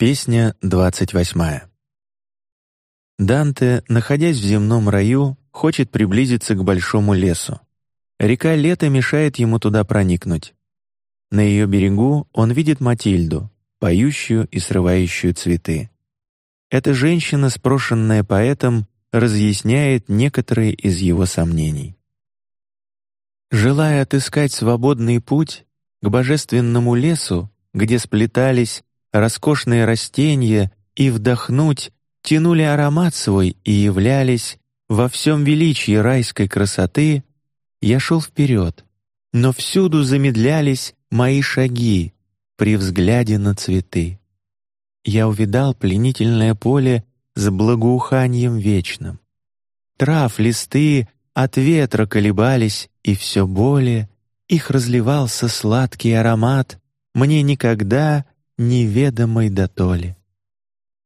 Песня двадцать восьмая. Данте, находясь в земном раю, хочет приблизиться к большому лесу. Река Лето мешает ему туда проникнуть. На ее берегу он видит Матильду, поющую и срывающую цветы. Эта женщина, спрошенная поэтом, разъясняет некоторые из его сомнений. Желая отыскать свободный путь к божественному лесу, где сплетались роскошные растения и вдохнуть тянули аромат свой и являлись во всем величии райской красоты, я шел вперед, но всюду замедлялись мои шаги при взгляде на цветы. Я увидал пленительное поле с благоуханием вечным. Трав листы от ветра колебались, и все более их разливался сладкий аромат, мне никогда неведомой дотоле.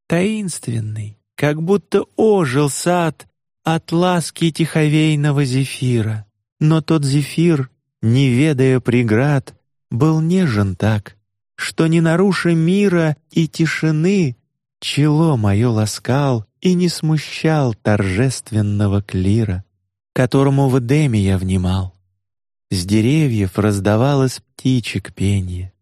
Таинственный, как будто ожил сад от ласки тиховейного зефира, но тот зефир, не ведая преград, был нежен так, что не наруша мира и тишины, чело мое ласкал и не смущал торжественного клира, которому в Эдеме я внимал. С деревьев раздавалось птичек пенье,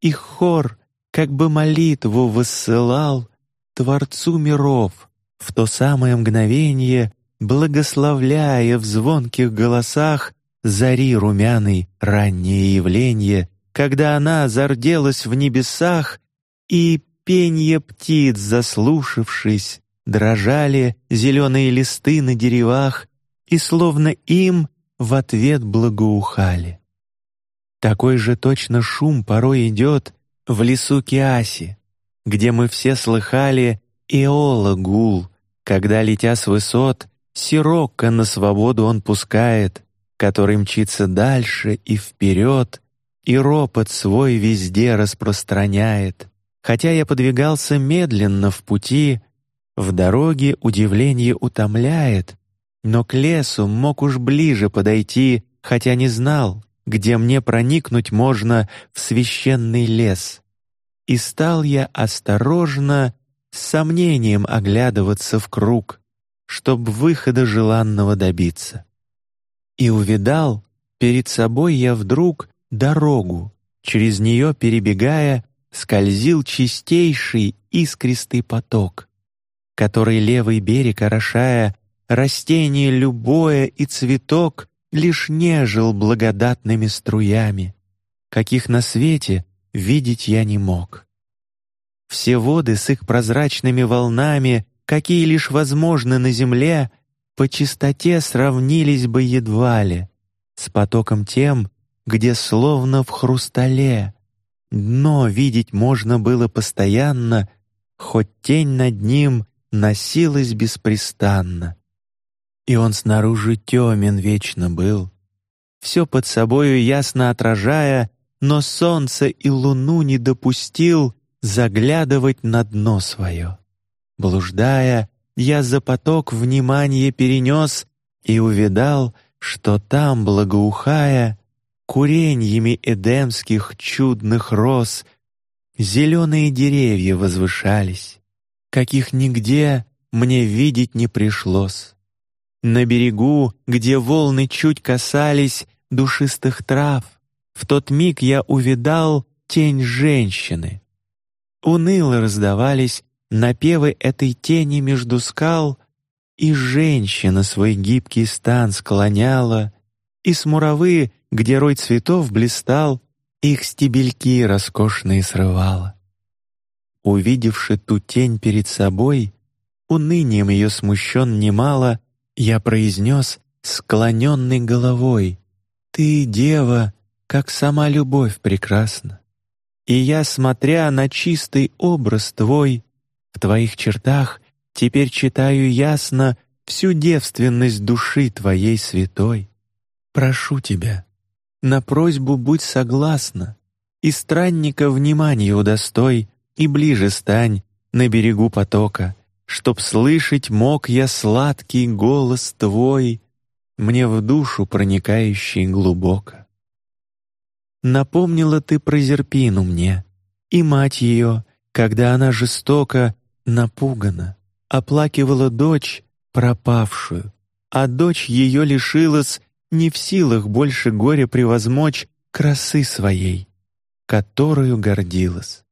их хор как бы молитву высылал Творцу миров в то самое мгновение, благословляя в звонких голосах зари румяный раннее явление, когда она зарделась в небесах и пенье птиц, заслушавшись, дрожали зеленые листы на деревах и словно им в ответ благоухали. Такой же точно шум порой идет в лесу Киаси, где мы все слыхали Иола гул, когда летя с высот, сирокко на свободу он пускает, который мчится дальше и вперед, и ропот свой везде распространяет. Хотя я подвигался медленно в пути, в дороге удивление утомляет, но к лесу мог уж ближе подойти, хотя не знал, где мне проникнуть можно в священный лес. И стал я осторожно, с сомнением оглядываться в круг, чтоб выхода желанного добиться. И увидал перед собой я вдруг дорогу, через нее перебегая, скользил чистейший искристый поток, который левый берег орошая, растение любое и цветок лишь нежил благодатными струями, каких на свете видеть я не мог. Все воды с их прозрачными волнами, какие лишь возможны на земле, по чистоте сравнились бы едва ли с потоком тем, где словно в хрустале дно видеть можно было постоянно, хоть тень над ним носилась беспрестанно и он снаружи темен вечно был, все под собою ясно отражая, но солнце и луну не допустил заглядывать на дно свое. Блуждая, я за поток внимание перенес и увидал, что там благоухая куреньями эдемских чудных роз зеленые деревья возвышались, каких нигде мне видеть не пришлось. На берегу, где волны чуть касались душистых трав, в тот миг я увидал тень женщины. Уныло раздавались напевы этой тени между скал, и женщина свой гибкий стан склоняла, и с муравы, где рой цветов блистал, их стебельки роскошные срывала. Увидевши ту тень перед собой, унынием ее смущен немало, я произнес склоненной головой: "Ты дева, как сама любовь прекрасна". И я, смотря на чистый образ твой, в твоих чертах теперь читаю ясно всю девственность души твоей святой. Прошу тебя, на просьбу будь согласна, и странника внимания удостой, и ближе стань на берегу потока, чтоб слышать мог я сладкий голос твой, мне в душу проникающий глубоко. Напомнила ты про Зерпину мне, и мать ее, когда она жестоко напугана, оплакивала дочь пропавшую, а дочь ее лишилась не в силах больше горя превозмочь красы своей, которую гордилась.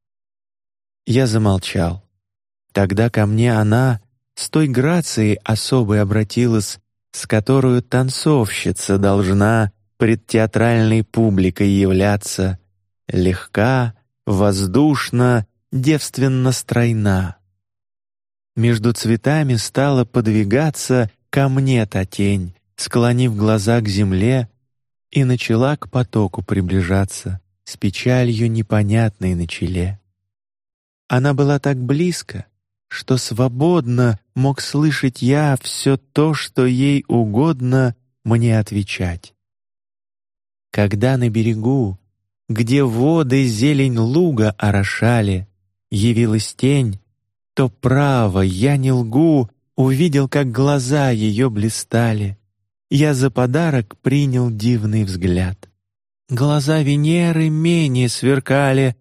Я замолчал. Тогда ко мне она с той грацией особой обратилась, с которую танцовщица должна пред театральной публикой являться, легка, воздушна, девственно стройна. Между цветами стала подвигаться ко мне та тень, склонив глаза к земле, и начала к потоку приближаться с печалью непонятной на челе. Она была так близко, что свободно мог слышать я все то, что ей угодно мне отвечать. Когда на берегу, где воды зелень луга орошали, явилась тень, то право я не лгу, увидел, как глаза ее блистали. Я за подарок принял дивный взгляд. Глаза Венеры менее сверкали,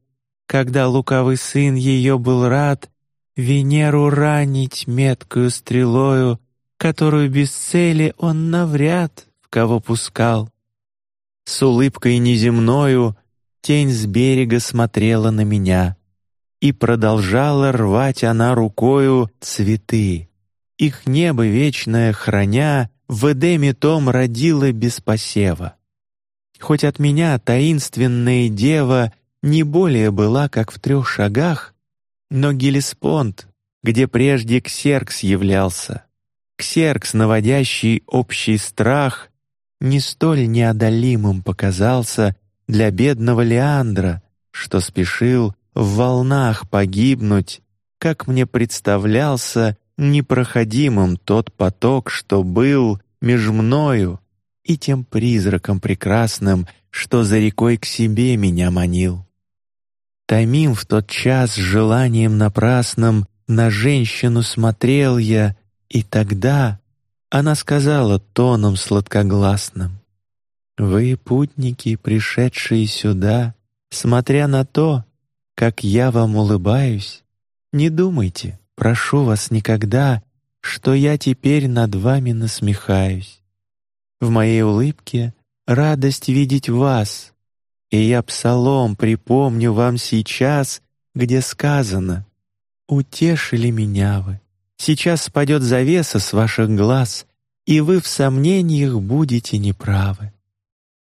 когда лукавый сын ее был рад Венеру ранить меткую стрелою, которую без цели он навряд в кого пускал. С улыбкой неземною тень с берега смотрела на меня, и продолжала рвать она рукою цветы. Их небо вечное храня в Эдеме том родила без посева. Хоть от меня таинственная дева не более была, как в трех шагах, но Гелеспонд, где прежде Ксеркс являлся, Ксеркс, наводящий общий страх, не столь неодолимым показался для бедного Леандра, что спешил в волнах погибнуть, как мне представлялся непроходимым тот поток, что был меж мною и тем призраком прекрасным, что за рекой к себе меня манил. Томим в тот час желанием напрасным на женщину смотрел я, и тогда она сказала тоном сладкогласным: "Вы путники, пришедшие сюда, смотря на то, как я вам улыбаюсь, не думайте, прошу вас никогда, что я теперь над вами насмехаюсь. В моей улыбке радость видеть вас, и я псалом припомню вам сейчас, где сказано: утешили меня вы. Сейчас спадет завеса с ваших глаз, и вы в сомнениях будете неправы.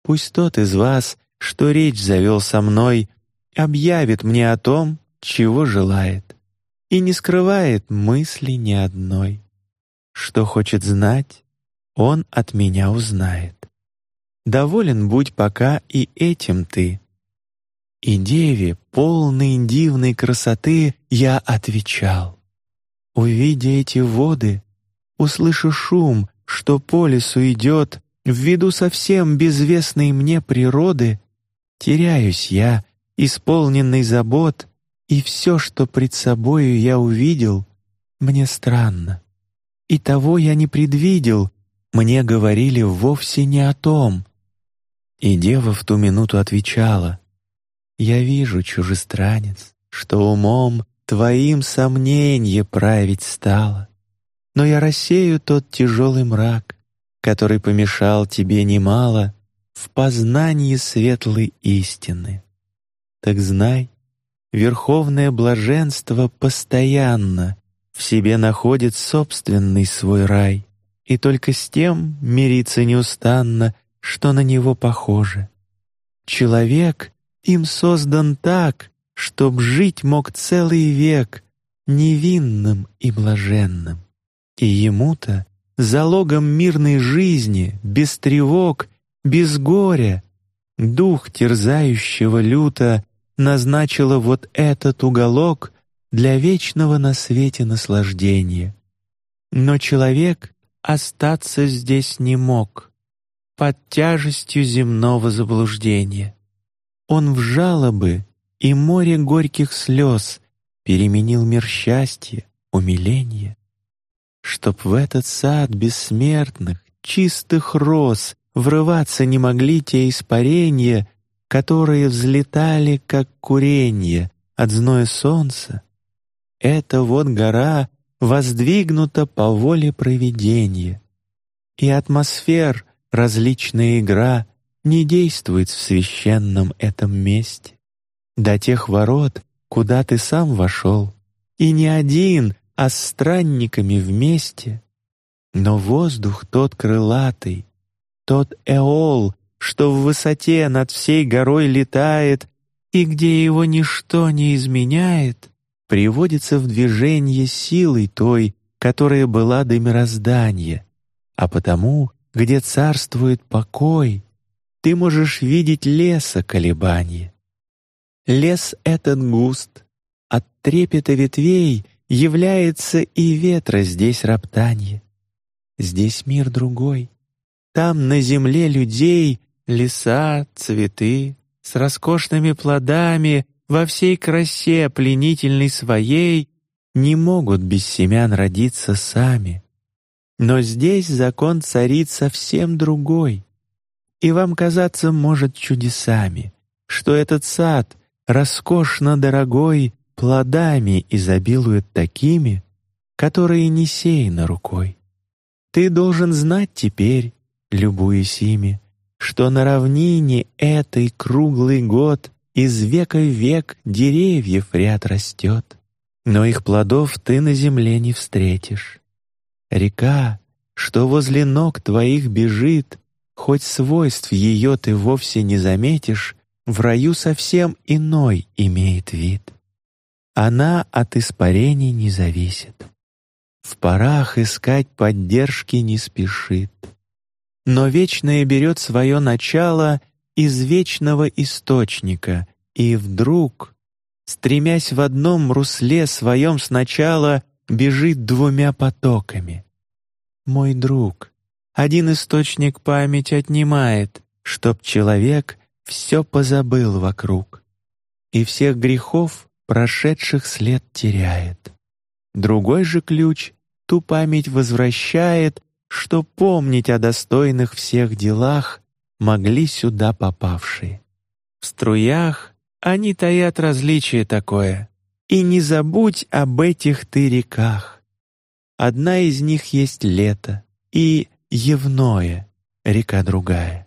Пусть тот из вас, что речь завел со мной, объявит мне о том, чего желает, и не скрывает мысли ни одной. Что хочет знать, он от меня узнает. Доволен будь пока и этим ты. И деве, полной дивной красоты, я отвечал. Увидя эти воды, услышу шум, что по лесу идет, ввиду совсем безвестной мне природы, теряюсь я, исполненный забот, и все, что пред собою я увидел, мне странно. И того я не предвидел, мне говорили вовсе не о том, и дева в ту минуту отвечала: Я вижу, чужестранец, что умом твоим сомненье править стало, но я рассею тот тяжелый мрак, который помешал тебе немало в познании светлой истины. Так знай, верховное блаженство постоянно в себе находит собственный свой рай, и только с тем мириться неустанно что на него похоже. Человек им создан так, чтоб жить мог целый век невинным и блаженным. И ему-то залогом мирной жизни, без тревог, без горя, дух терзающего люто назначила вот этот уголок для вечного на свете наслаждения. Но человек остаться здесь не мог под тяжестью земного заблуждения. Он в жалобы и море горьких слез переменил мир счастья, умиления, чтоб в этот сад бессмертных, чистых роз врываться не могли те испарения, которые взлетали как курение от зноя солнца. Эта вот гора воздвигнута по воле провидения, и атмосфер различная игра не действует в священном этом месте. До тех ворот, куда ты сам вошел, и не один, а с странниками вместе. Но воздух тот крылатый, тот эол, что в высоте над всей горой летает и где его ничто не изменяет, приводится в движение силой той, которая была до мироздания, а потому, где царствует покой, ты можешь видеть леса колебания. Лес этот густ, от трепета ветвей является и ветра здесь роптанье. Здесь мир другой, там на земле людей леса, цветы с роскошными плодами во всей красе пленительной своей не могут без семян родиться сами. Но здесь закон царит совсем другой, и вам казаться может чудесами, что этот сад роскошно дорогой плодами изобилует такими, которые не сеяны рукой. Ты должен знать теперь, любуясь ими, что на равнине этой круглый год из века в век деревьев ряд растет, но их плодов ты на земле не встретишь. Река, что возле ног твоих бежит, хоть свойств ее ты вовсе не заметишь, в раю совсем иной имеет вид. Она от испарений не зависит. В парах искать поддержки не спешит. Но вечное берет свое начало из вечного источника, и вдруг, стремясь в одном русле своем сначала, бежит двумя потоками. Мой друг, один источник память отнимает, чтоб человек все позабыл вокруг, и всех грехов прошедших след теряет. Другой же ключ ту память возвращает, что помнить о достойных всех делах могли сюда попавшие. В струях они таят различие такое, и не забудь об этих ты реках. Одна из них есть лето и Евное, река другая.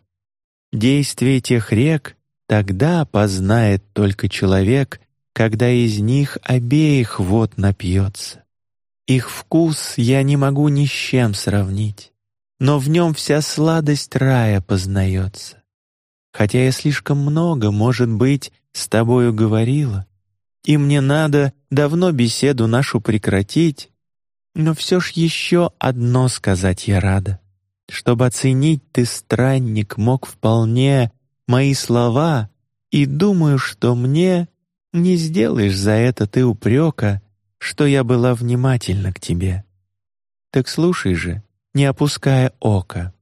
Действие тех рек тогда познает только человек, когда из них обеих вод напьется. Их вкус я не могу ни с чем сравнить, но в нем вся сладость рая познается. Хотя я слишком много, может быть, с тобою говорила, и мне надо давно беседу нашу прекратить, но все ж еще одно сказать я рада, чтобы оценить ты странник мог вполне мои слова, и думаю, что мне не сделаешь за это ты упрека, что я была внимательна к тебе. Так слушай же, не опуская ока.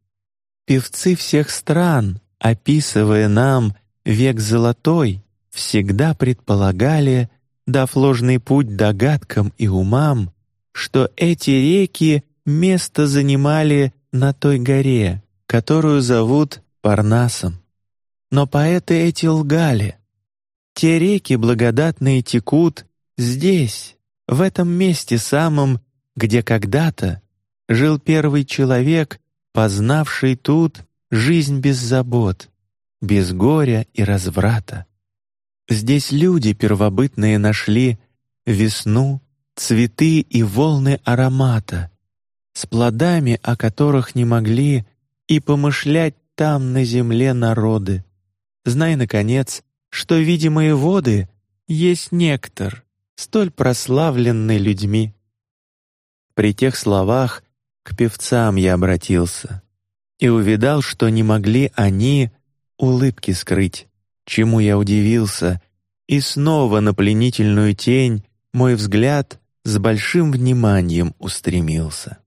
Певцы всех стран, описывая нам век золотой, всегда предполагали, дав ложный путь догадкам и умам, что эти реки место занимали на той горе, которую зовут Парнасом. Но поэты эти лгали. Те реки благодатные текут здесь, в этом месте самом, где когда-то жил первый человек, познавший тут жизнь без забот, без горя и разврата. Здесь люди первобытные нашли весну, цветы и волны аромата, с плодами, о которых не могли и помышлять там на земле народы. Знай, наконец, что видимые воды есть нектар, столь прославленный людьми. При тех словах к певцам я обратился и увидал, что не могли они улыбки скрыть чему я удивился, и снова на пленительную тень мой взгляд с большим вниманием устремился.